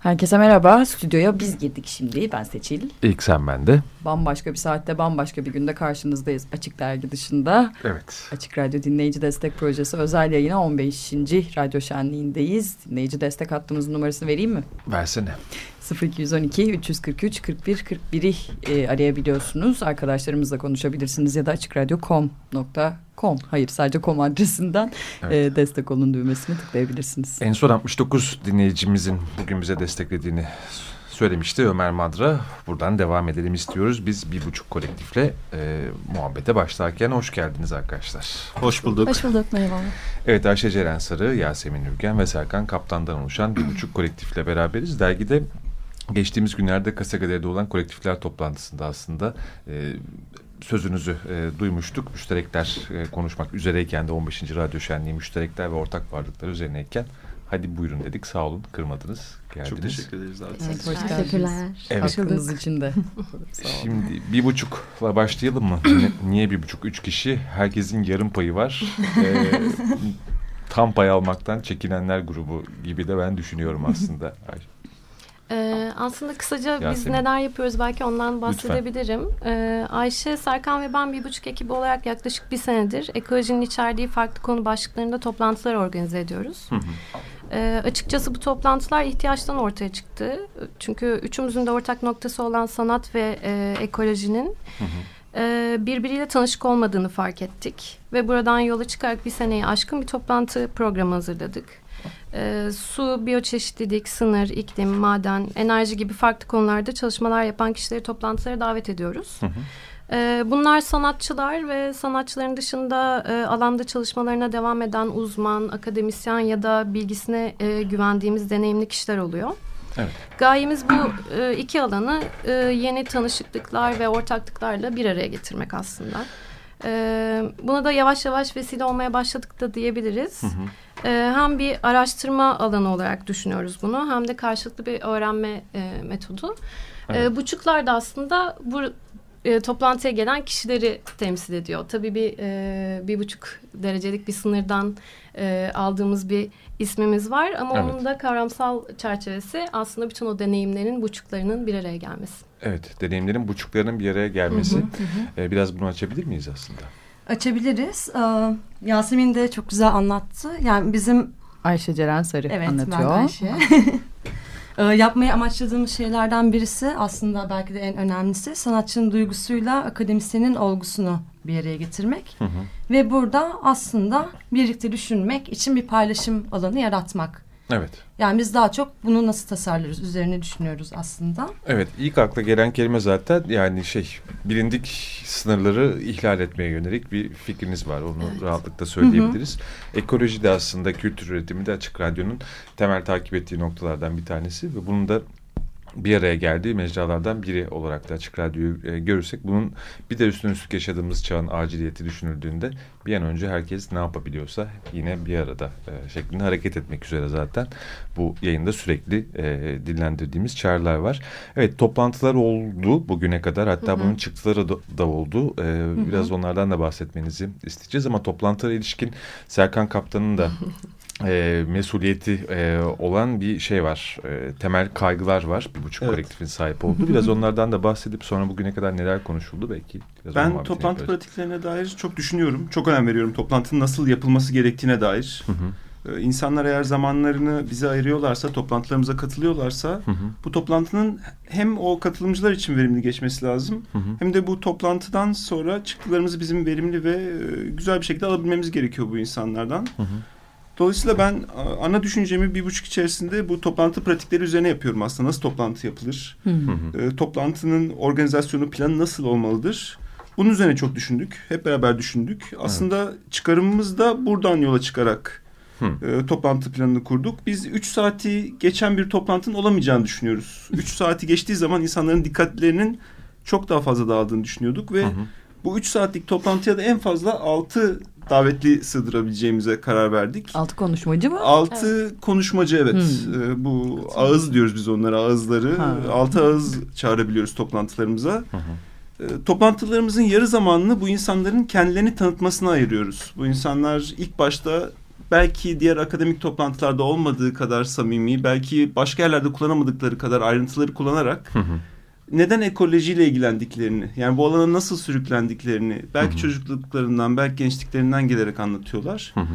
Herkese merhaba. Stüdyoya biz girdik şimdi. Ben Seçil. İlk sen ben de. Bambaşka bir saatte bambaşka bir günde karşınızdayız. Açık Dergi dışında. Evet. Açık Radyo Dinleyici Destek Projesi özel yayına 15. Radyo Şenliği'ndeyiz. Dinleyici destek hattımızın numarasını vereyim mi? Versene. 0212 343 41 41'i e, arayabiliyorsunuz. Arkadaşlarımızla konuşabilirsiniz ya da açıkradyo.com.com Hayır sadece com adresinden evet. e, destek olun düğmesini tıklayabilirsiniz. En son 69 dinleyicimizin bugün bize desteklediğini söylemişti Ömer Madra. Buradan devam edelim istiyoruz. Biz bir buçuk kolektifle e, muhabbete başlarken hoş geldiniz arkadaşlar. Hoş bulduk. Hoş bulduk merhaba. Evet Ayşe Ceren Sarı, Yasemin Ürgen ve Serkan Kaptan'dan oluşan bir buçuk kolektifle beraberiz. Dergide geçtiğimiz günlerde Kasagadere'de olan kolektifler toplantısında aslında e, sözünüzü e, duymuştuk. Müşterekler e, konuşmak üzereyken de 15. Radyo Şenliği müşterekler ve ortak varlıklar üzerineyken hadi buyurun dedik. Sağ olun kırmadınız. Geldiniz. Çok teşekkür ederiz. Abi. Evet, hoş geldiniz. Teşekkürler. Evet. Hakkınız için de. Şimdi bir buçukla başlayalım mı? Niye bir buçuk? Üç kişi. Herkesin yarım payı var. ee, tam pay almaktan çekinenler grubu gibi de ben düşünüyorum aslında. Ee, aslında kısaca Yasemin. biz neler yapıyoruz belki ondan bahsedebilirim. Ee, Ayşe, Serkan ve ben bir buçuk ekibi olarak yaklaşık bir senedir ekolojinin içerdiği farklı konu başlıklarında toplantılar organize ediyoruz. Hı hı. Ee, açıkçası bu toplantılar ihtiyaçtan ortaya çıktı. Çünkü üçümüzün de ortak noktası olan sanat ve e, ekolojinin... Hı hı e, birbiriyle tanışık olmadığını fark ettik. Ve buradan yola çıkarak bir seneyi aşkın bir toplantı programı hazırladık. E, su, biyoçeşitlilik, sınır, iklim, maden, enerji gibi farklı konularda çalışmalar yapan kişileri toplantılara davet ediyoruz. Hı hı. E, bunlar sanatçılar ve sanatçıların dışında e, alanda çalışmalarına devam eden uzman, akademisyen ya da bilgisine e, güvendiğimiz deneyimli kişiler oluyor. Evet. Gayemiz bu e, iki alanı e, yeni tanışıklıklar ve ortaklıklarla bir araya getirmek aslında. E, buna da yavaş yavaş vesile olmaya başladık da diyebiliriz. Hı hı. E, hem bir araştırma alanı olarak düşünüyoruz bunu hem de karşılıklı bir öğrenme e, metodu. E, evet. E, buçuklar da aslında bu e, toplantıya gelen kişileri temsil ediyor. Tabii bir e, bir buçuk derecelik bir sınırdan e, aldığımız bir ismimiz var ama evet. onun da kavramsal çerçevesi aslında bütün o deneyimlerin buçuklarının bir araya gelmesi. Evet, deneyimlerin buçuklarının bir araya gelmesi. Hı hı hı. Ee, biraz bunu açabilir miyiz aslında? Açabiliriz. Ee, Yasemin de çok güzel anlattı. Yani bizim Ayşe Ceren Sarı evet, anlatıyor. Evet, ben Ayşe. Ee, yapmayı amaçladığımız şeylerden birisi aslında belki de en önemlisi sanatçının duygusuyla akademisyenin olgusunu bir araya getirmek. Hı hı. Ve burada aslında birlikte düşünmek için bir paylaşım alanı yaratmak. Evet. Yani biz daha çok bunu nasıl tasarlarız üzerine düşünüyoruz aslında. Evet ilk akla gelen kelime zaten yani şey bilindik sınırları ihlal etmeye yönelik bir fikriniz var. Onu evet. rahatlıkla söyleyebiliriz. Hı hı. Ekoloji de aslında kültür üretimi de Açık Radyo'nun temel takip ettiği noktalardan bir tanesi ve bunun da bir araya geldiği mecralardan biri olarak da Açık Radyo'yu e, görürsek bunun bir de üstüne üstlük yaşadığımız çağın aciliyeti düşünüldüğünde bir an önce herkes ne yapabiliyorsa yine bir arada e, şeklinde hareket etmek üzere zaten bu yayında sürekli e, dillendirdiğimiz çağrılar var. Evet toplantılar oldu bugüne kadar hatta hı hı. bunun çıktıları da, da oldu. E, hı hı. Biraz onlardan da bahsetmenizi isteyeceğiz ama toplantılara ilişkin Serkan Kaptan'ın da e, mesuliyeti e, olan bir şey var. E, temel kaygılar var. Bir buçuk evet. kolektifin sahip olduğu. Biraz onlardan da bahsedip sonra bugüne kadar neler konuşuldu belki. Biraz ben toplantı pratiklerine dair çok düşünüyorum. Çok önem veriyorum. Toplantının nasıl yapılması gerektiğine dair. Hı hı. Ee, insanlar eğer zamanlarını bize ayırıyorlarsa, toplantılarımıza katılıyorlarsa hı hı. bu toplantının hem o katılımcılar için verimli geçmesi lazım hı hı. hem de bu toplantıdan sonra çıktılarımızı bizim verimli ve e, güzel bir şekilde alabilmemiz gerekiyor bu insanlardan. Hı hı. Dolayısıyla ben ana düşüncemi bir buçuk içerisinde bu toplantı pratikleri üzerine yapıyorum aslında. Nasıl toplantı yapılır? Hı hı. E, toplantının organizasyonu planı nasıl olmalıdır? Bunun üzerine çok düşündük. Hep beraber düşündük. Aslında evet. çıkarımımız da buradan yola çıkarak e, toplantı planını kurduk. Biz üç saati geçen bir toplantının olamayacağını düşünüyoruz. Üç saati geçtiği zaman insanların dikkatlerinin çok daha fazla dağıldığını düşünüyorduk ve hı hı. bu üç saatlik toplantıya da en fazla altı davetli sığdırabileceğimize karar verdik. Altı konuşmacı mı? Altı evet. konuşmacı evet. Hmm. Ee, bu ağız diyoruz biz onlara ağızları. Ha. Altı ağız çağırabiliyoruz toplantılarımıza. Hı hı. Ee, toplantılarımızın yarı zamanını bu insanların kendilerini tanıtmasına ayırıyoruz. Bu insanlar ilk başta belki diğer akademik toplantılarda olmadığı kadar samimi, belki başka yerlerde kullanamadıkları kadar ayrıntıları kullanarak hı hı. Neden ekolojiyle ilgilendiklerini, yani bu alana nasıl sürüklendiklerini, belki hı hı. çocukluklarından, belki gençliklerinden gelerek anlatıyorlar. Hı hı.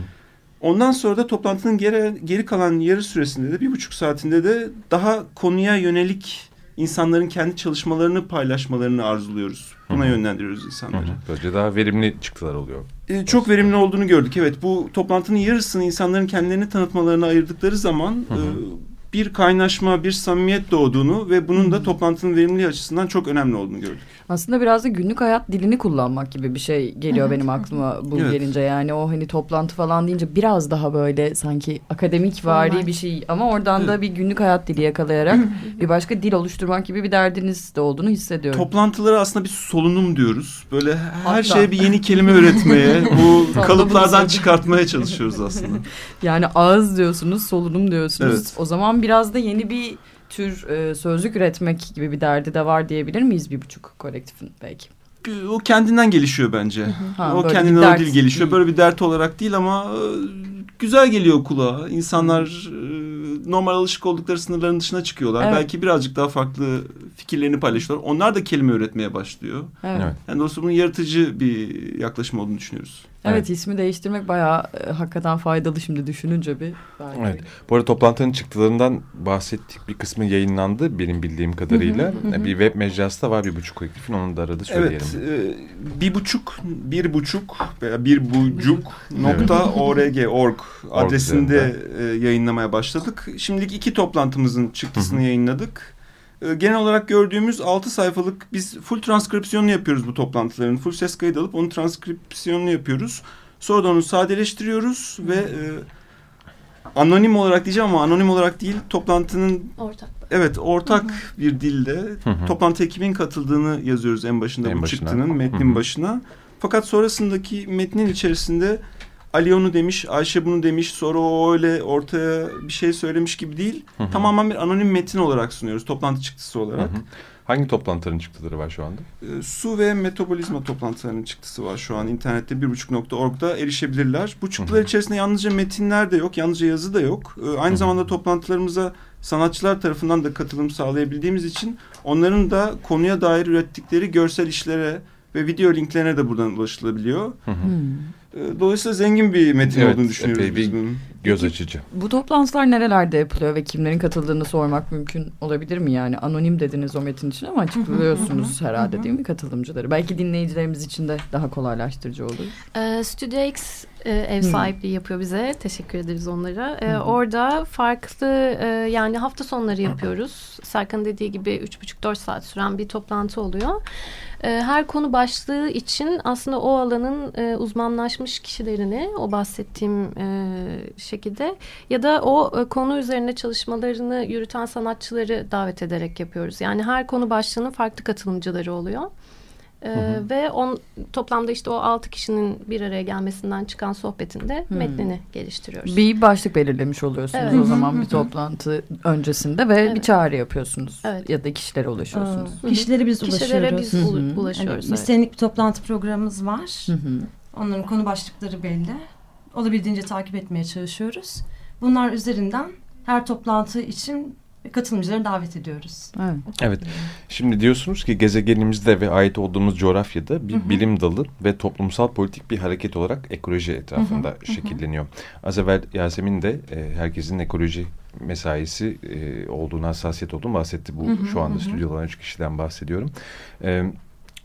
Ondan sonra da toplantının geri, geri kalan yarı süresinde de bir buçuk saatinde de daha konuya yönelik insanların kendi çalışmalarını paylaşmalarını arzuluyoruz. Buna Hı -hı. yönlendiriyoruz insanları. Hı -hı. Böylece daha verimli çıktılar oluyor. Ee, çok verimli olduğunu gördük. Evet bu toplantının yarısını insanların kendilerini tanıtmalarına ayırdıkları zaman... Hı -hı. E, bir kaynaşma, bir samimiyet doğduğunu ve bunun da toplantının verimliliği açısından çok önemli olduğunu gördük. Aslında biraz da günlük hayat dilini kullanmak gibi bir şey geliyor benim aklıma bu evet. gelince. Yani o hani toplantı falan deyince biraz daha böyle sanki akademik vari bir şey ama oradan evet. da bir günlük hayat dili yakalayarak bir başka dil oluşturmak gibi bir derdiniz de olduğunu hissediyorum. Toplantılara aslında bir solunum diyoruz. Böyle her Hatta. şeye bir yeni kelime üretmeye, bu kalıplardan çıkartmaya çalışıyoruz aslında. Yani ağız diyorsunuz, solunum diyorsunuz. Evet. O zaman biraz da yeni bir tür e, sözlük üretmek gibi bir derdi de var diyebilir miyiz bir buçuk kolektifin belki? O kendinden gelişiyor bence. Ha, o kendinden o dil gelişiyor. Böyle bir dert olarak değil ama e, güzel geliyor kulağa. İnsanlar e, normal alışık oldukları sınırların dışına çıkıyorlar. Evet. Belki birazcık daha farklı fikirlerini paylaşıyorlar. Onlar da kelime üretmeye başlıyor. Evet. Yani dolayısıyla bunun yaratıcı bir yaklaşım olduğunu düşünüyoruz. Evet, evet ismi değiştirmek bayağı e, hakikaten faydalı şimdi düşününce bir. Belki. Evet. Bu arada toplantının çıktılarından bahsettik bir kısmı yayınlandı benim bildiğim kadarıyla. bir web mecrası da var bir buçuk kolektifin onu da arada söyleyelim. Evet e, bir buçuk bir buçuk veya bir buçuk nokta org org adresinde e, yayınlamaya başladık. Şimdilik iki toplantımızın çıktısını yayınladık. Ee, genel olarak gördüğümüz 6 sayfalık biz full transkripsiyonunu yapıyoruz bu toplantıların. Full ses kaydı alıp onun transkripsiyonunu yapıyoruz. Sonra da onu sadeleştiriyoruz ve e, anonim olarak diyeceğim ama anonim olarak değil toplantının ortak. Evet ortak hı hı. bir dilde hı hı. toplantı ekibinin katıldığını yazıyoruz en başında en bu başına. çıktının metnin hı hı. başına. Fakat sonrasındaki metnin içerisinde Ali onu demiş, Ayşe bunu demiş, sonra o öyle ortaya bir şey söylemiş gibi değil. Hı hı. Tamamen bir anonim metin olarak sunuyoruz, toplantı çıktısı olarak. Hı hı. Hangi toplantıların çıktıları var şu anda? E, su ve metabolizma toplantılarının çıktısı var şu an. internette bir buçuk nokta org'da erişebilirler. Bu çıktılar hı hı. içerisinde yalnızca metinler de yok, yalnızca yazı da yok. E, aynı hı hı. zamanda toplantılarımıza sanatçılar tarafından da katılım sağlayabildiğimiz için onların da konuya dair ürettikleri görsel işlere ve video linklerine de buradan ulaşılabiliyor. Hı hı. Dolayısıyla zengin bir metin evet, olduğunu düşünüyoruz epey biz bunun. Göz açıcı. Bu toplantılar nerelerde yapılıyor ve kimlerin katıldığını sormak mümkün olabilir mi? Yani anonim dediniz o metin için ama açıklıyorsunuz herhalde değil mi katılımcıları? Belki dinleyicilerimiz için de daha kolaylaştırıcı olur. Ee, Studio X e, ev sahipliği yapıyor bize. Teşekkür ederiz onlara. Ee, orada farklı e, yani hafta sonları yapıyoruz. Serkan dediği gibi üç buçuk dört saat süren bir toplantı oluyor. Ee, her konu başlığı için aslında o alanın e, uzmanlaşmış kişilerini o bahsettiğim e, şekilde ya da o e, konu üzerine çalışmalarını yürüten sanatçıları davet ederek yapıyoruz. Yani her konu başlığının farklı katılımcıları oluyor. Ee, hı hı. Ve on, toplamda işte o altı kişinin bir araya gelmesinden çıkan sohbetinde hı. metnini geliştiriyoruz. Bir başlık belirlemiş oluyorsunuz evet. o zaman bir toplantı öncesinde ve evet. bir çağrı yapıyorsunuz. Evet. Ya da kişilere ulaşıyorsunuz. Aa, kişilere biz kişilere ulaşıyoruz. biz hı hı. ulaşıyoruz. Yani, evet. senelik bir toplantı programımız var. Hı hı. Onların konu başlıkları belli. Olabildiğince takip etmeye çalışıyoruz. Bunlar üzerinden her toplantı için katılımcıları davet ediyoruz. Evet. evet. Şimdi diyorsunuz ki gezegenimizde ve ait olduğumuz coğrafyada bir hı hı. bilim dalı ve toplumsal politik bir hareket olarak ekoloji etrafında hı hı. şekilleniyor. Az evvel Yasemin de e, herkesin ekoloji mesaisi e, olduğunu, hassasiyet olduğunu bahsetti. Bu hı hı. şu anda hı hı. stüdyoda olan üç kişiden bahsediyorum. Evet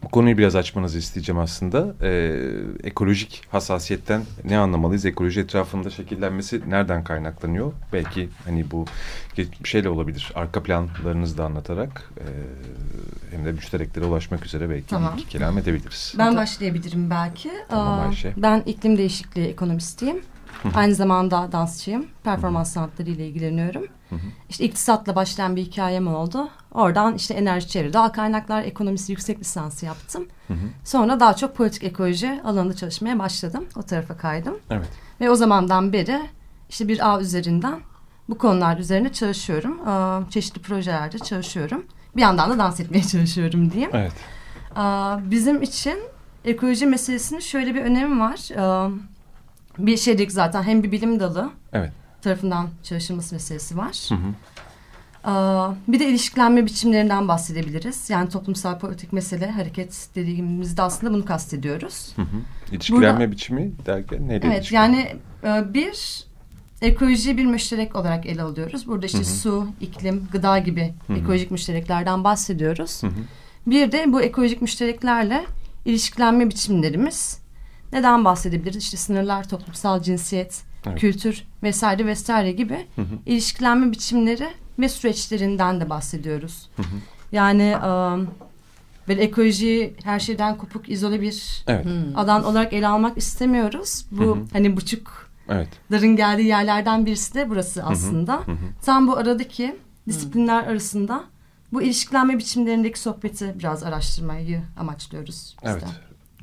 bu konuyu biraz açmanızı isteyeceğim aslında. Ee, ekolojik hassasiyetten ne anlamalıyız? Ekoloji etrafında şekillenmesi nereden kaynaklanıyor? Belki hani bu şeyle olabilir. Arka planlarınızı da anlatarak e, hem de müştereklere ulaşmak üzere belki tamam. iki kelam edebiliriz. Ben başlayabilirim belki. Tamam Ayşe. Ben iklim değişikliği ekonomistiyim. Aynı zamanda dansçıyım. Performans sanatları ile ilgileniyorum. İşte iktisatla başlayan bir hikayem oldu. Oradan işte enerji çevre, doğal kaynaklar ekonomisi yüksek lisansı yaptım. Sonra daha çok politik ekoloji alanında çalışmaya başladım. O tarafa kaydım. Evet. Ve o zamandan beri işte bir ağ üzerinden bu konular üzerine çalışıyorum. Çeşitli projelerde çalışıyorum. Bir yandan da dans etmeye çalışıyorum diyeyim. Evet. Bizim için ekoloji meselesinin şöyle bir önemi var bir şeydik zaten hem bir bilim dalı evet. tarafından çalışılması meselesi var. Hı hı. Bir de ilişkilenme biçimlerinden bahsedebiliriz. Yani toplumsal politik mesele, hareket dediğimizde aslında bunu kastediyoruz. Hı hı. İlişkilenme Burada, biçimi derken neyle Evet yani e, bir ekolojiyi bir müşterek olarak ele alıyoruz. Burada işte hı hı. su, iklim, gıda gibi hı hı. ekolojik müştereklerden bahsediyoruz. Hı hı. Bir de bu ekolojik müştereklerle ilişkilenme biçimlerimiz. Neden bahsedebiliriz? İşte sınırlar, toplumsal cinsiyet, evet. kültür vesaire vesaire gibi hı hı. ilişkilenme biçimleri ve süreçlerinden de bahsediyoruz. Hı hı. Yani um, böyle ekolojiyi her şeyden kopuk, izole bir evet. alan olarak ele almak istemiyoruz. Bu hı hı. hani buçuk Evet. Darın geldiği yerlerden birisi de burası aslında. Hı hı. Tam bu aradaki disiplinler hı. arasında bu ilişkilenme biçimlerindeki sohbeti biraz araştırmayı amaçlıyoruz. Evet.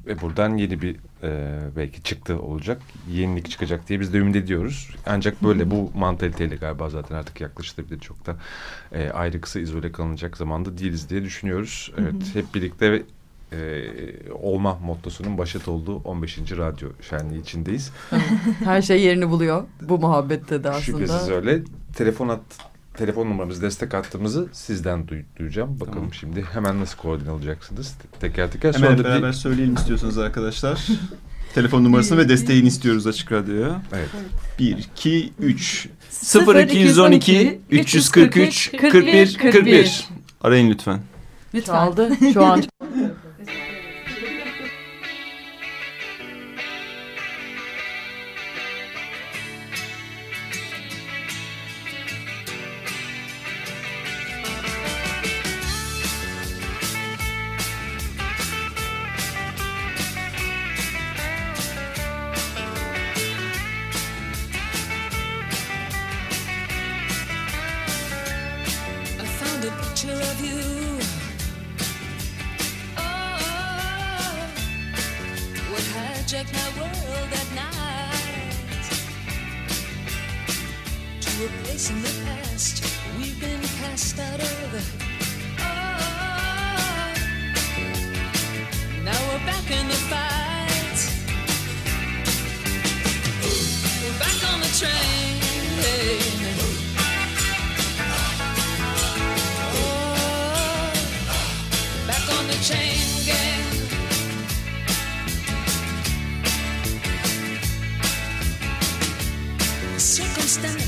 Ve buradan yeni bir e, belki çıktı olacak. Yenilik çıkacak diye biz de ümit ediyoruz. Ancak böyle bu mantaliteyle galiba zaten artık yaklaşılabilir. Çok da e, ayrı kısa izole kalınacak zamanda değiliz diye düşünüyoruz. Evet hep birlikte e, olma mottosunun başat olduğu 15. radyo şenliği içindeyiz. Her şey yerini buluyor bu muhabbette de aslında. Şüphesiz öyle. Telefon at telefon numaramızı destek attığımızı sizden duy, duyacağım. Bakalım tamam. şimdi hemen nasıl koordine olacaksınız teker teker. Hemen Sonra beraber bir... söyleyelim istiyorsanız arkadaşlar. telefon numarasını ve desteğini istiyoruz Açık Radyo'ya. Evet. 1, 2, 3 0 212 343 41 41 Arayın lütfen. Lütfen. Aldı şu an.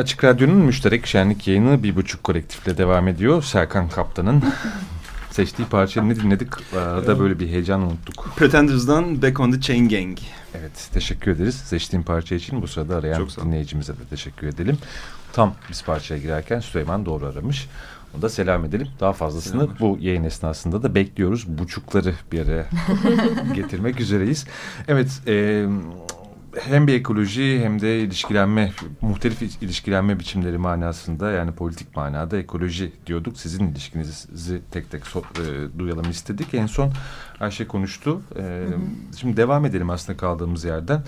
Açık Radyo'nun müşterek şenlik yayını bir buçuk kolektifle devam ediyor. Serkan Kaptan'ın seçtiği parça ne dinledik? Arada böyle bir heyecan unuttuk. Pretenders'dan Back on the Chain Gang. Evet teşekkür ederiz. Seçtiğim parça için bu sırada arayan dinleyicimize de teşekkür edelim. Tam biz parçaya girerken Süleyman doğru aramış. Onu da selam edelim. Daha fazlasını Selamlar. bu yayın esnasında da bekliyoruz. Buçukları bir araya getirmek üzereyiz. Evet, e, hem bir ekoloji hem de ilişkilenme, muhtelif ilişkilenme biçimleri manasında yani politik manada ekoloji diyorduk. Sizin ilişkinizi tek tek so, e, duyalım istedik. En son Ayşe konuştu. E, hı hı. Şimdi devam edelim aslında kaldığımız yerden.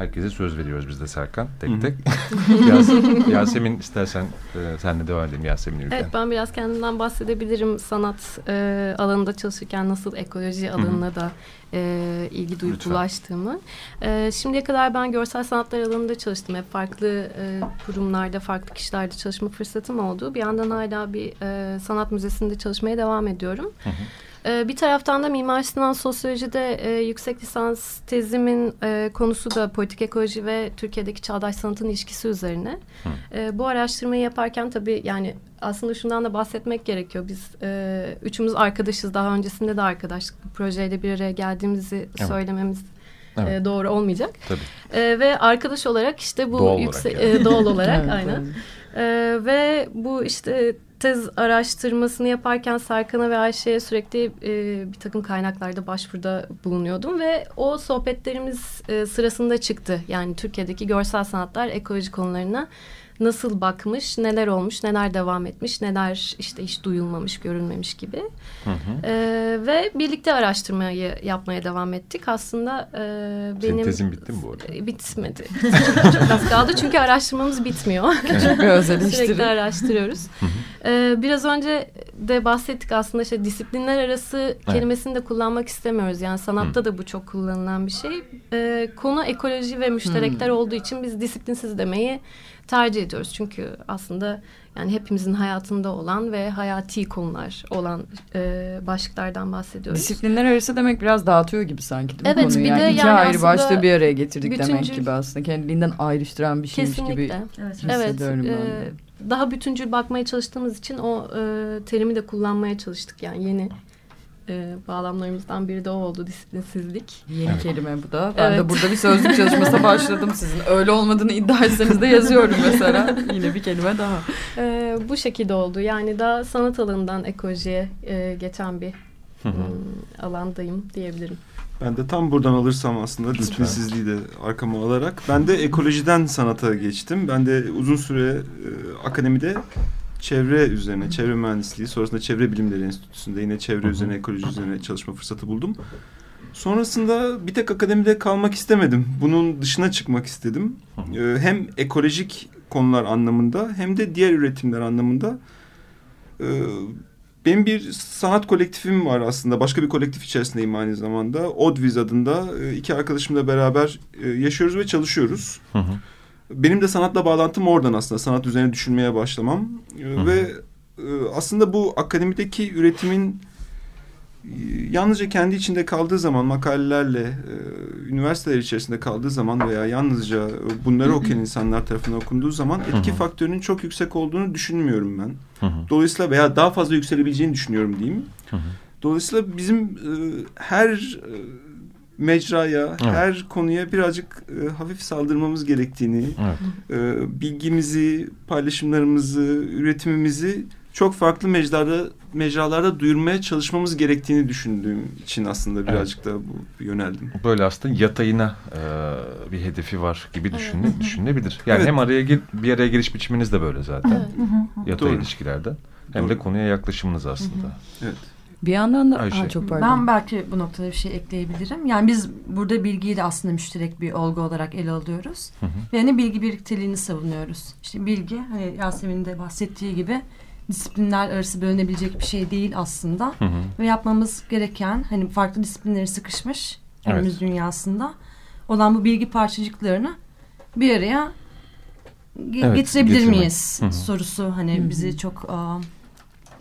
Herkese söz veriyoruz biz de Serkan tek tek. Yasemin, Yasemin istersen e, senle devam edelim Yasemin Evet ben biraz kendimden bahsedebilirim. Sanat e, alanında çalışırken nasıl ekoloji alanına da e, ilgi duyup Lütfen. ulaştığımı. E, şimdiye kadar ben görsel sanatlar alanında çalıştım. Hep farklı e, kurumlarda, farklı kişilerde çalışma fırsatım oldu. Bir yandan hala bir e, sanat müzesinde çalışmaya devam ediyorum. Hı hı. Ee, bir taraftan da Mimar Sinan Sosyoloji'de e, yüksek lisans tezimin e, konusu da politik ekoloji ve Türkiye'deki çağdaş sanatın ilişkisi üzerine. E, bu araştırmayı yaparken tabii yani aslında şundan da bahsetmek gerekiyor. Biz e, üçümüz arkadaşız. Daha öncesinde de arkadaşlık bir projeyle bir araya geldiğimizi evet. söylememiz evet. e, doğru olmayacak. Tabii. E, ve arkadaş olarak işte bu doğal yüksek olarak yani. e, doğal olarak aynen. E, ve bu işte tez araştırmasını yaparken Serkan'a ve Ayşe'ye sürekli e, bir takım kaynaklarda başvuruda bulunuyordum ve o sohbetlerimiz e, sırasında çıktı. Yani Türkiye'deki görsel sanatlar ekoloji konularına nasıl bakmış, neler olmuş, neler devam etmiş, neler işte hiç duyulmamış, görülmemiş gibi. Hı hı. E, ve birlikte araştırmayı yapmaya devam ettik. Aslında e, benim... Senin tezin bitti mi bu arada? E, bitmedi. Çok az kaldı çünkü araştırmamız bitmiyor. Küçük bir özel Sürekli araştırıyoruz. e, biraz önce de bahsettik aslında işte disiplinler arası evet. kelimesini de kullanmak istemiyoruz. Yani sanatta hı. da bu çok kullanılan bir şey. E, konu ekoloji ve müşterekler hı. olduğu için biz disiplinsiz demeyi tercih ediyoruz. Çünkü aslında yani hepimizin hayatında olan ve hayati konular olan e, başlıklardan bahsediyoruz. Disiplinler arası demek biraz dağıtıyor gibi sanki değil mi evet, konuyu? Bir yani de iki yani ayrı başta bir araya getirdik bütüncül, demek gibi aslında. Kendiliğinden ayrıştıran bir şeymiş kesinlikle. gibi evet. hissediyorum evet, ben. E, daha bütüncül bakmaya çalıştığımız için o e, terimi de kullanmaya çalıştık. Yani yeni e, bağlamlarımızdan biri de o oldu disiplinsizlik. Yeni evet. kelime bu da. Ben evet. de burada bir sözlük çalışmasına başladım sizin. Öyle olmadığını iddia etseniz de yazıyorum mesela. Yine bir kelime daha. E, bu şekilde oldu. Yani daha sanat alanından ekolojiye e, geçen bir alandayım diyebilirim. Ben de tam buradan alırsam aslında disiplinsizliği de arkama alarak. Ben de ekolojiden sanata geçtim. Ben de uzun süre e, akademide çevre üzerine, çevre mühendisliği, sonrasında çevre bilimleri enstitüsünde yine çevre Hı-hı. üzerine, ekoloji üzerine çalışma fırsatı buldum. Sonrasında bir tek akademide kalmak istemedim. Bunun dışına çıkmak istedim. Ee, hem ekolojik konular anlamında hem de diğer üretimler anlamında. Ee, benim bir sanat kolektifim var aslında. Başka bir kolektif içerisindeyim aynı zamanda. Odviz adında e, iki arkadaşımla beraber e, yaşıyoruz ve çalışıyoruz. Hı hı. Benim de sanatla bağlantım oradan aslında. Sanat üzerine düşünmeye başlamam. Hı. Ve e, aslında bu akademideki üretimin e, yalnızca kendi içinde kaldığı zaman makalelerle e, üniversiteler içerisinde kaldığı zaman veya yalnızca bunları okuyan insanlar tarafından okunduğu zaman etki faktörünün çok yüksek olduğunu düşünmüyorum ben. Dolayısıyla veya daha fazla yükselebileceğini düşünüyorum diyeyim. Dolayısıyla bizim her mecraya, evet. her konuya birazcık e, hafif saldırmamız gerektiğini, evet. e, bilgimizi, paylaşımlarımızı, üretimimizi çok farklı mecralarda mecralarda duyurmaya çalışmamız gerektiğini düşündüğüm için aslında birazcık evet. da bu yöneldim. Böyle aslında yatayına e, bir hedefi var gibi düşüne, evet. düşünülebilir. Yani evet. hem araya gir, bir araya giriş biçiminiz de böyle zaten. Evet. Yatay Doğru. ilişkilerde. Hem Doğru. de konuya yaklaşımınız aslında. Evet. Bir yandan da Ayşe. Ha, çok pardon. Ben belki bu noktada bir şey ekleyebilirim. Yani biz burada bilgiyi de aslında müşterek bir olgu olarak ele alıyoruz. Hı hı. Ve hani bilgi birlikteliğini savunuyoruz. İşte bilgi hani Yasemin'in de bahsettiği gibi disiplinler arası bölünebilecek bir şey değil aslında. Hı hı. Ve yapmamız gereken hani farklı disiplinleri sıkışmış günümüz evet. dünyasında olan bu bilgi parçacıklarını bir araya evet, getirebilir getirmek. miyiz hı hı. sorusu hani hı hı. bizi çok... Uh,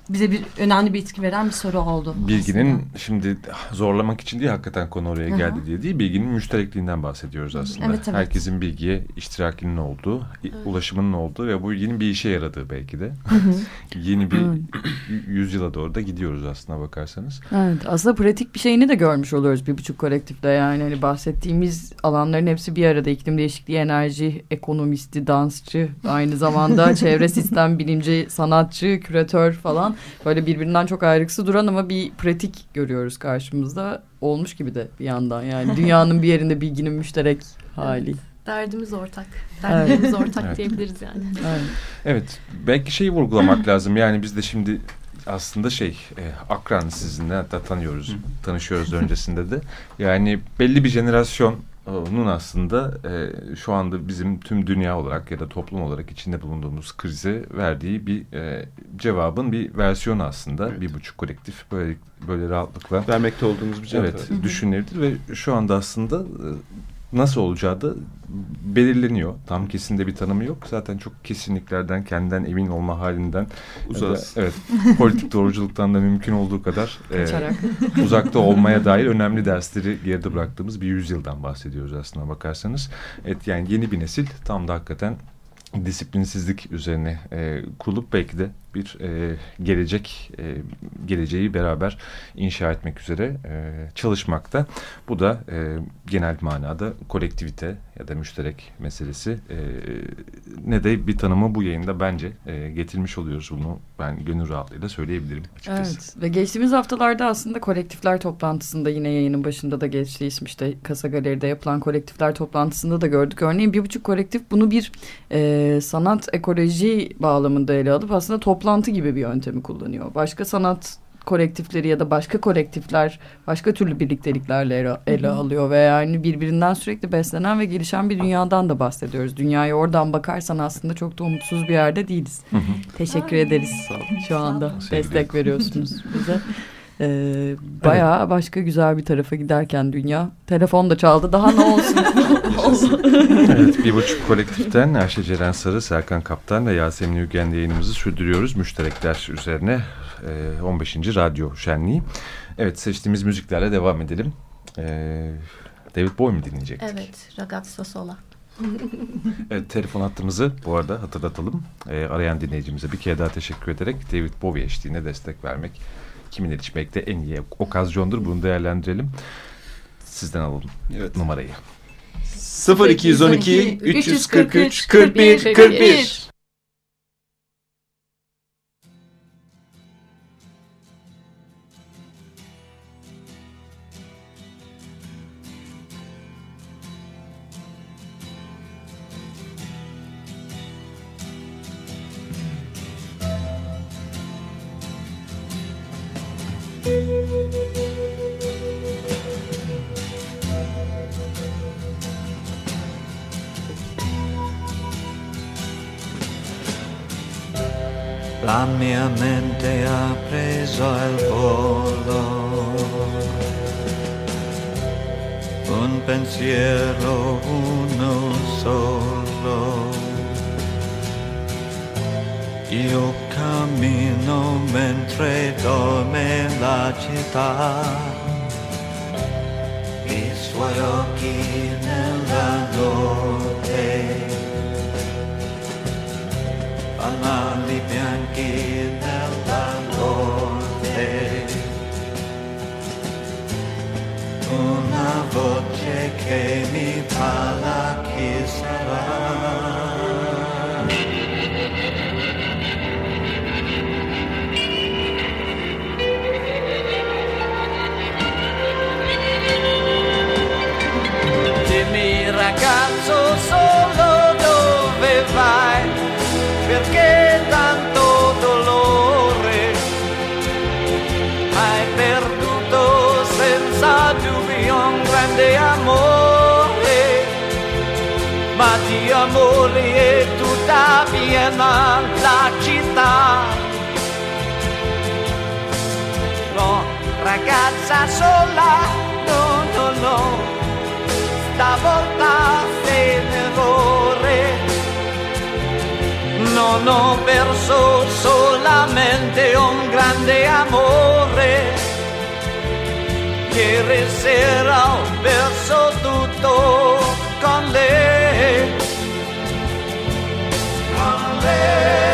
bize bir önemli bir etki veren bir soru oldu. Bilginin aslında. şimdi zorlamak için değil hakikaten konu oraya geldi Hı -hı. diye değil. Bilginin müşterekliğinden bahsediyoruz aslında. Evet, evet. Herkesin bilgiye iştirakinin olduğu, evet. ulaşımının olduğu ve bu bilginin bir işe yaradığı belki de. Yeni bir yüzyıla doğru da gidiyoruz aslında bakarsanız. Evet aslında pratik bir şeyini de görmüş oluyoruz bir buçuk kolektifte yani. Hani bahsettiğimiz alanların hepsi bir arada iklim değişikliği, enerji, ekonomisti, dansçı, aynı zamanda çevre sistem bilimci, sanatçı, küratör falan böyle birbirinden çok ayrıksı duran ama bir pratik görüyoruz karşımızda. Olmuş gibi de bir yandan yani dünyanın bir yerinde bilginin müşterek hali. Evet. Derdimiz ortak. Derdimiz evet. ortak evet. diyebiliriz yani. Evet. evet. Belki şeyi vurgulamak lazım. Yani biz de şimdi aslında şey e, akran sizinle hatta tanıyoruz. Tanışıyoruz öncesinde de. Yani belli bir jenerasyon onun aslında e, şu anda bizim tüm dünya olarak ya da toplum olarak içinde bulunduğumuz krize verdiği bir e, cevabın bir versiyonu aslında. Evet. Bir buçuk kolektif böyle böyle rahatlıkla vermekte olduğumuz bir cevap. Evet, düşünülebilir ve şu anda aslında e, nasıl olacağı da belirleniyor. Tam kesinde bir tanımı yok. Zaten çok kesinliklerden, kendinden emin olma halinden uzağız. Evet. Politik doğruculuktan da mümkün olduğu kadar e, uzakta olmaya dair önemli dersleri geride bıraktığımız bir yüzyıldan bahsediyoruz aslında bakarsanız. Evet yani yeni bir nesil tam da hakikaten disiplinsizlik üzerine e, kurulup belki de bir e, gelecek e, geleceği beraber inşa etmek üzere e, çalışmakta. Bu da e, genel manada kolektivite ya da müşterek meselesi e, ne de bir tanımı bu yayında bence e, getirmiş oluyoruz bunu ben gönül rahatlığıyla söyleyebilirim açıkçası. Evet ve geçtiğimiz haftalarda aslında kolektifler toplantısında yine yayının başında da geçti işte Kasa Galeri'de yapılan kolektifler toplantısında da gördük. Örneğin bir buçuk kolektif bunu bir e, sanat ekoloji bağlamında ele alıp aslında top toplantı gibi bir yöntemi kullanıyor. Başka sanat kolektifleri ya da başka kolektifler başka türlü birlikteliklerle ele, ele alıyor ve yani birbirinden sürekli beslenen ve gelişen bir dünyadan da bahsediyoruz. Dünyaya oradan bakarsan aslında çok da umutsuz bir yerde değiliz. Teşekkür ederiz şu anda destek veriyorsunuz bize. Ee, bayağı evet. başka güzel bir tarafa giderken dünya. Telefon da çaldı. Daha ne olsun? evet bir buçuk kolektiften Ayşe Ceren Sarı, Serkan Kaptan ve Yasemin Yügen yayınımızı sürdürüyoruz. Müşterekler üzerine e, 15. Radyo Şenliği. Evet seçtiğimiz müziklerle devam edelim. David Bowie mi dinleyecektik? Evet Ragazzo Sola. evet, telefon hattımızı bu arada hatırlatalım. E, arayan dinleyicimize bir kere daha teşekkür ederek David Bowie eşliğine destek vermek kimin erişmekte en iyi okazyondur. Bunu değerlendirelim. Sizden alalım evet. numarayı. 0212 343 41 41 pensiero, uno solo. Io cammino mentre dorme la città. I suoi occhi nella notte fanali bianchi nella notte. Una voce Give me Palakis. Amore è tutta piena la città no ragazza sola no no no stavolta se ne vorrei no, hanno perso solamente un grande amore. Ieri sera ho perso tutto con lei. Hey.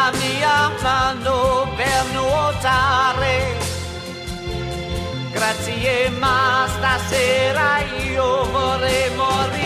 La mia mano per nuotare, grazie ma stasera io vorrei morire.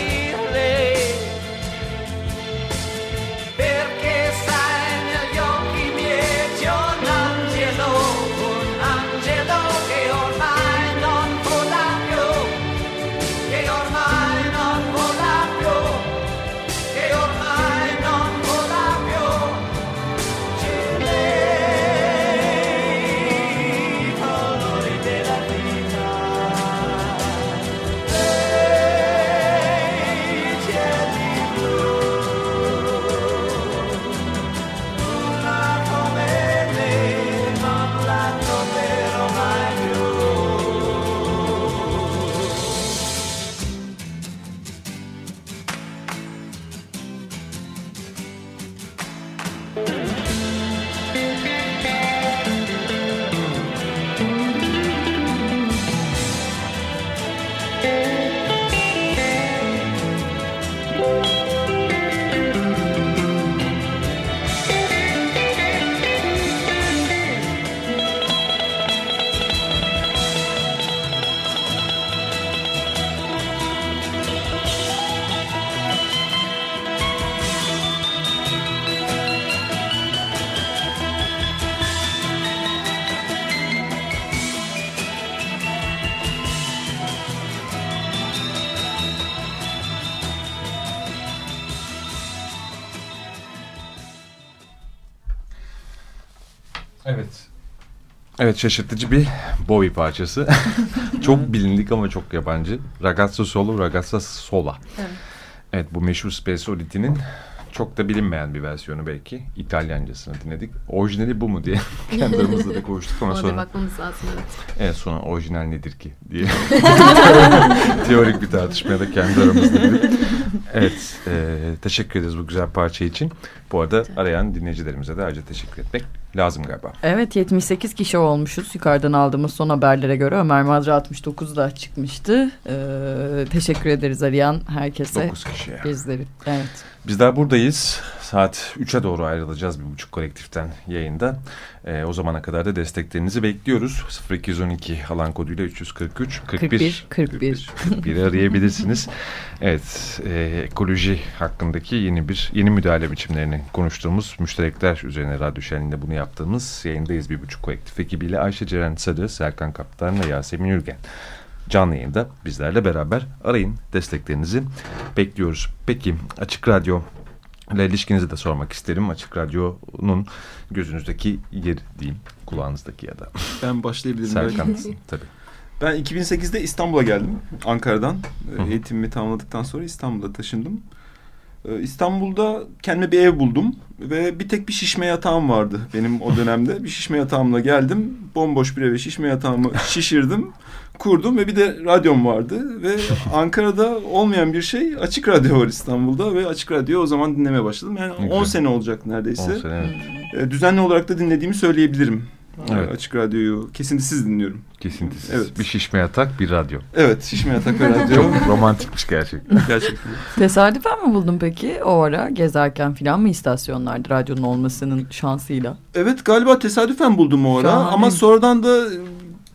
Evet şaşırtıcı bir Bowie parçası. çok bilindik ama çok yabancı. Ragazzo Solo, Ragazza Sola. Evet. evet bu meşhur Speciality'nin çok da bilinmeyen bir versiyonu belki. İtalyancasını dinledik. Orijinali bu mu diye kendi aramızda da konuştuk ama sonra... bakmamız lazım evet. Evet sonra orijinal nedir ki diye teorik bir tartışmaya da kendi aramızda dedik. Evet e, teşekkür ederiz bu güzel parça için. Bu arada arayan dinleyicilerimize de ayrıca teşekkür etmek lazım galiba. Evet 78 kişi olmuşuz yukarıdan aldığımız son haberlere göre. Ömer Madra 69'da çıkmıştı. Ee, teşekkür ederiz arayan herkese. 9 kişiye. Bizleri. Evet. Bizler buradayız. Saat 3'e doğru ayrılacağız bir buçuk kolektiften yayında. E, o zamana kadar da desteklerinizi bekliyoruz. 0212 alan koduyla 343 41 41 41 arayabilirsiniz. evet, e, ekoloji hakkındaki yeni bir yeni müdahale biçimlerini konuştuğumuz müşterekler üzerine radyo şenliğinde bunu yaptığımız yayındayız bir buçuk kolektif ekibiyle Ayşe Ceren Sarı, Serkan Kaptan ve Yasemin Ülgen canlı yayında bizlerle beraber arayın desteklerinizi bekliyoruz. Peki Açık Radyo ile ilişkinizi de sormak isterim. Açık Radyo'nun gözünüzdeki yer diyeyim. Kulağınızdaki ya da. Ben başlayabilirim. Serkan tabii. Ben 2008'de İstanbul'a geldim Ankara'dan. Hı. Eğitimimi tamamladıktan sonra İstanbul'a taşındım. Ee, İstanbul'da kendime bir ev buldum ve bir tek bir şişme yatağım vardı benim o dönemde. bir şişme yatağımla geldim. Bomboş bir eve şişme yatağımı şişirdim kurdum ve bir de radyom vardı ve Ankara'da olmayan bir şey açık radyo var İstanbul'da ve açık radyo o zaman dinlemeye başladım. Yani 10 sene olacak neredeyse. 10 sene. Evet. Düzenli olarak da dinlediğimi söyleyebilirim. Evet. Açık Radyo'yu kesintisiz dinliyorum. Kesintisiz. Evet. Bir şişme yatak, bir radyo. Evet, şişme yatak ve radyo. Çok romantikmiş gerçekten. gerçekten. Tesadüfen mi buldun peki o ara gezerken filan mı istasyonlarda radyonun olmasının şansıyla? Evet, galiba tesadüfen buldum o ara Şahane. ama sonradan da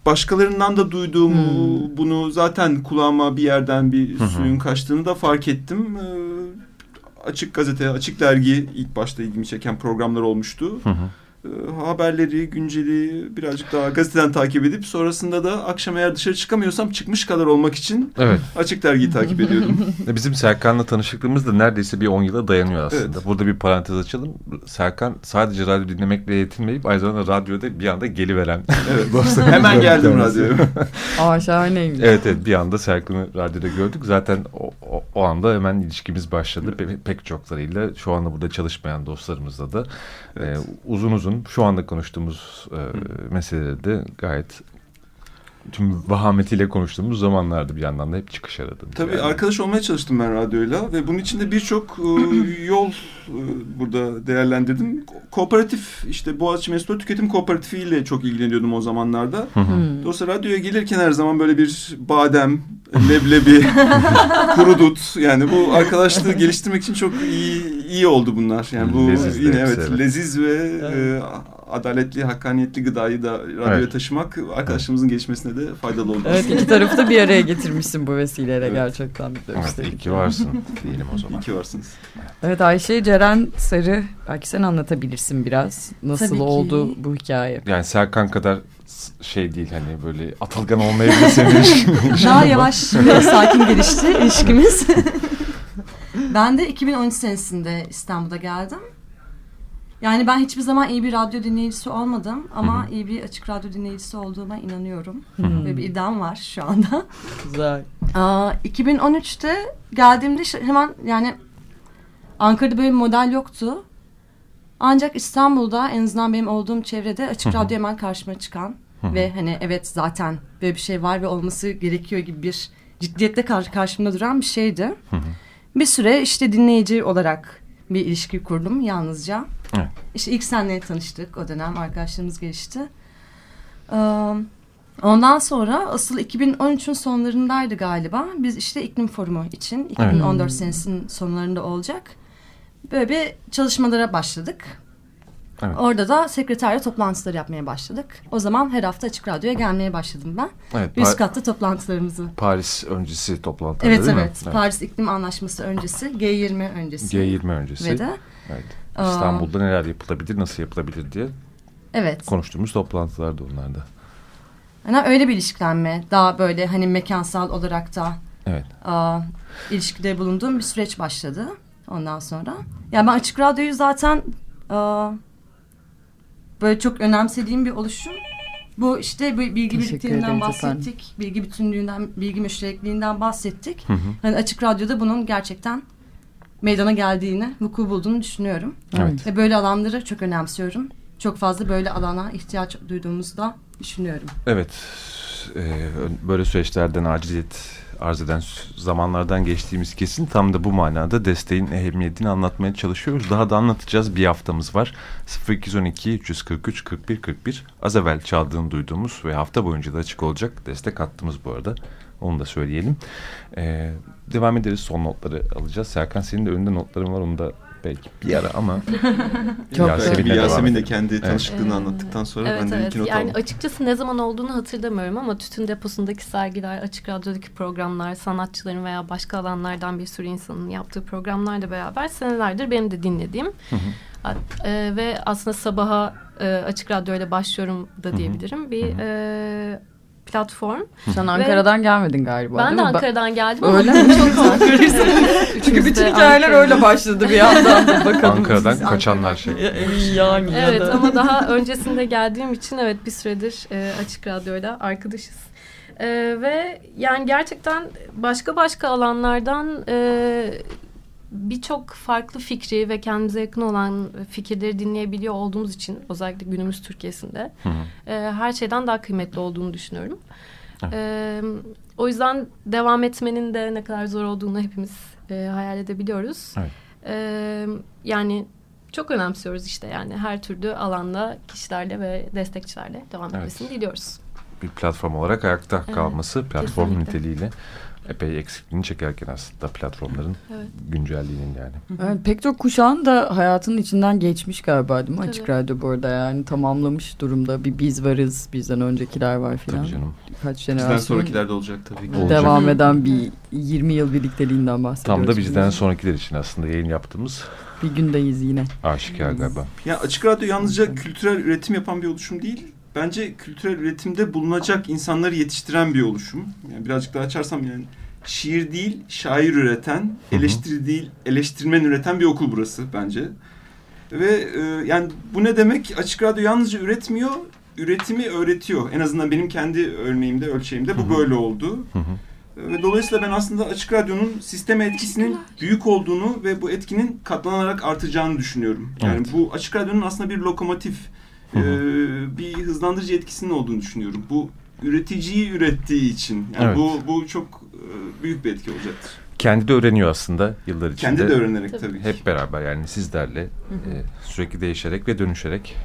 başkalarından da duyduğum hmm. bunu zaten kulağıma bir yerden bir suyun kaçtığını da fark ettim. Ee, açık gazete, açık dergi ilk başta ilgimi çeken programlar olmuştu. Hı hı. Ee, haberleri, günceli birazcık daha gazeteden takip edip sonrasında da akşam eğer dışarı çıkamıyorsam çıkmış kadar olmak için evet. açık dergiyi takip ediyordum. E, bizim Serkan'la tanışıklığımız da neredeyse bir 10 yıla dayanıyor aslında. Evet. Burada bir parantez açalım. Serkan sadece radyo dinlemekle yetinmeyip aynı zamanda radyoda bir anda geliveren. Evet. Hemen geldim radyoya. Aa şahaneymiş. Evet evet bir anda Serkan'ı radyoda gördük. Zaten o, o, o anda hemen ilişkimiz başladı. Pe pek çoklarıyla şu anda burada çalışmayan dostlarımızla da evet. e, uzun uzun uzun şu anda konuştuğumuz e, meseleleri de gayet tüm vahametiyle konuştuğumuz zamanlarda bir yandan da hep çıkış aradım. Tabii yani. arkadaş olmaya çalıştım ben radyoyla ve bunun için de birçok e, yol e, burada değerlendirdim. Kooperatif işte Boğaziçi Meslek Tüketim Kooperatifi ile çok ilgileniyordum o zamanlarda. Dolayısıyla radyoya gelirken her zaman böyle bir badem, leblebi, kuru dut yani bu arkadaşlığı geliştirmek için çok iyi iyi oldu bunlar. Yani bu leziz yine evet, evet leziz ve evet. E, adaletli, hakkaniyetli gıdayı da radyoya evet. taşımak arkadaşımızın evet. gelişmesine de faydalı oldu. Evet iki tarafı da bir araya getirmişsin bu vesileyle evet. gerçekten. Evet iyi ki varsın diyelim o zaman. İyi ki varsınız. Evet Ayşe Ceren Sarı belki sen anlatabilirsin biraz. Nasıl Tabii oldu bu hikaye? Yani Serkan kadar şey değil hani böyle atılgan olmayabilir senin ilişkin. Daha yavaş ve sakin gelişti ilişkimiz. ben de 2013 senesinde İstanbul'da geldim. Yani ben hiçbir zaman iyi bir radyo dinleyicisi olmadım ama Hı-hı. iyi bir açık radyo dinleyicisi olduğuma inanıyorum. Hı-hı. Ve bir iddiam var şu anda. Güzel. Aa, 2013'te geldiğimde hemen yani Ankara'da böyle bir model yoktu. Ancak İstanbul'da en azından benim olduğum çevrede açık Hı-hı. radyo hemen karşıma çıkan Hı-hı. ve hani evet zaten böyle bir şey var ve olması gerekiyor gibi bir ciddiyetle kar- karşımda duran bir şeydi. Hı-hı. Bir süre işte dinleyici olarak bir ilişki kurdum yalnızca. Evet. İşte ilk senle tanıştık o dönem arkadaşlarımız gelişti. Ondan sonra asıl 2013'ün sonlarındaydı galiba. Biz işte iklim forumu için 2014 evet. senesinin sonlarında olacak. Böyle bir çalışmalara başladık. Evet. Orada da sekreterle toplantıları yapmaya başladık. O zaman her hafta Açık Radyo'ya gelmeye başladım ben. Evet, Üst katta toplantılarımızı. Paris öncesi toplantıları evet, değil evet. mi? Evet, Paris İklim Anlaşması öncesi, G20 öncesi. G20 öncesi. Ve de evet. İstanbul'da neler yapılabilir, nasıl yapılabilir diye evet. konuştuğumuz toplantılardı onlarda. Yani öyle bir ilişkilenme. Daha böyle hani mekansal olarak da evet. a, ilişkide bulunduğum bir süreç başladı ondan sonra. Yani ben Açık Radyo'yu zaten a, böyle çok önemsediğim bir oluşum. Bu işte bu bilgi birlikteliğinden bahsettik. Efendim. Bilgi bütünlüğünden, bilgi müşterekliğinden bahsettik. Hı hı. Yani Açık Radyo'da bunun gerçekten meydana geldiğini, vuku bulduğunu düşünüyorum. Evet. Ve böyle alanları çok önemsiyorum. Çok fazla böyle alana ihtiyaç duyduğumuzu da düşünüyorum. Evet. Ee, böyle süreçlerden aciliyet arz eden zamanlardan geçtiğimiz kesin tam da bu manada desteğin ehemmiyetini anlatmaya çalışıyoruz. Daha da anlatacağız. Bir haftamız var. 0212 343 41 41 az evvel çaldığını duyduğumuz ve hafta boyunca da açık olacak destek hattımız bu arada. Onu da söyleyelim. Ee, devam ederiz. Son notları alacağız. Serkan senin de önünde notların var. Onu da belki bir ara ama Çok Yasemin, Yasemin de kendi evet. tanışıklığını anlattıktan sonra evet, ben de evet. iki not yani aldım. Açıkçası ne zaman olduğunu hatırlamıyorum ama tütün deposundaki sergiler, açık radyodaki programlar, sanatçıların veya başka alanlardan bir sürü insanın yaptığı programlarla beraber senelerdir benim de dinlediğim hı hı. E, ve aslında sabaha e, açık radyoyla başlıyorum da diyebilirim. Hı hı. Bir e, platform. Sen Ankara'dan gelmedin galiba Ben de Ankara'dan geldim öyle ama çok Ankara'ysın. Çünkü bütün hikayeler Ankara. öyle başladı bir yandan. Bakalım Ankara'dan biz kaçanlar şey. yani evet ama daha öncesinde geldiğim için evet bir süredir e, Açık Radyo'yla arkadaşız. E, ve yani gerçekten başka başka alanlardan e, birçok farklı fikri ve kendimize yakın olan fikirleri dinleyebiliyor olduğumuz için özellikle günümüz Türkiye'sinde hı hı. E, her şeyden daha kıymetli olduğunu düşünüyorum. Evet. E, o yüzden devam etmenin de ne kadar zor olduğunu hepimiz e, hayal edebiliyoruz. Evet. E, yani çok önemsiyoruz işte yani her türlü alanda kişilerle ve destekçilerle devam Evet. etmesini diliyoruz. Bir platform olarak ayakta Evet, kalması platform kesinlikle. niteliğiyle epey eksikliğini çekerken aslında platformların Evet. güncelliğinin yani. Evet, pek çok kuşağın da hayatının içinden geçmiş galiba değil mi? Tabii. Açık Radyo bu arada yani tamamlamış durumda. Bir biz varız, bizden öncekiler var filan. Tabii canım. Kaç Bizden jenerasyon sonrakiler de olacak tabii ki. Olacak. devam eden bir 20 yıl birlikteliğinden bahsediyoruz. Tam da bizden biz. sonrakiler için aslında yayın yaptığımız Bir gündeyiz yine. aşikar galiba. Ya Açık Radyo yalnızca kültürel üretim yapan bir oluşum değil. Bence kültürel üretimde bulunacak insanları yetiştiren bir oluşum. Yani birazcık daha açarsam yani şiir değil, şair üreten, hı. eleştiri değil, eleştirmen üreten bir okul burası bence. Ve e, yani bu ne demek? Açık Radyo yalnızca üretmiyor, üretimi öğretiyor. En azından benim kendi örneğimde, ölçeğimde Hı bu hı. böyle oldu. Hı hı. Ve dolayısıyla ben aslında Açık Radyo'nun sisteme etkisinin büyük olduğunu ve bu etkinin katlanarak artacağını düşünüyorum. Yani Evet. bu Açık Radyo'nun aslında bir lokomotif, Hı hı. E, bir hızlandırıcı etkisinin olduğunu düşünüyorum. Bu üreticiyi ürettiği için. Yani Evet. bu bu çok büyük bir etki olacaktır. Kendi de öğreniyor aslında yıllar içinde. Kendi de öğrenerek Tabii. Hep beraber yani sizlerle e, sürekli değişerek ve dönüşerek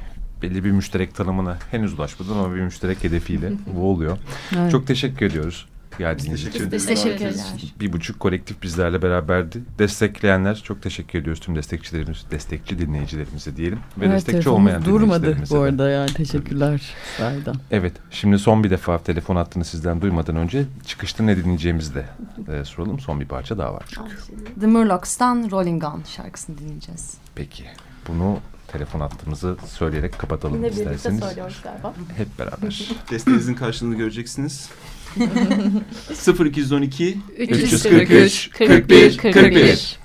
belli bir müşterek tanımına henüz ulaşmadan ama bir müşterek hedefiyle bu oluyor. Evet. Çok teşekkür ediyoruz geldiğiniz Teşekkür için. ederiz. Teşekkürler. Bir buçuk kolektif bizlerle beraberdi. Destekleyenler çok teşekkür ediyoruz tüm destekçilerimiz, destekçi dinleyicilerimize diyelim. Ve Evet, destekçi olmayan durmadı bu arada yani teşekkürler Sahiden. Evet, şimdi son bir defa telefon hattını sizden duymadan önce çıkışta ne dinleyeceğimizi de e, soralım. Son bir parça daha var çünkü. The Murlocs'tan Rolling On şarkısını dinleyeceğiz. Peki, bunu telefon hattımızı söyleyerek kapatalım Yine birlikte isterseniz. söylüyoruz galiba. Hep beraber. Desteğinizin karşılığını göreceksiniz. 0212 343, 41 41. Thank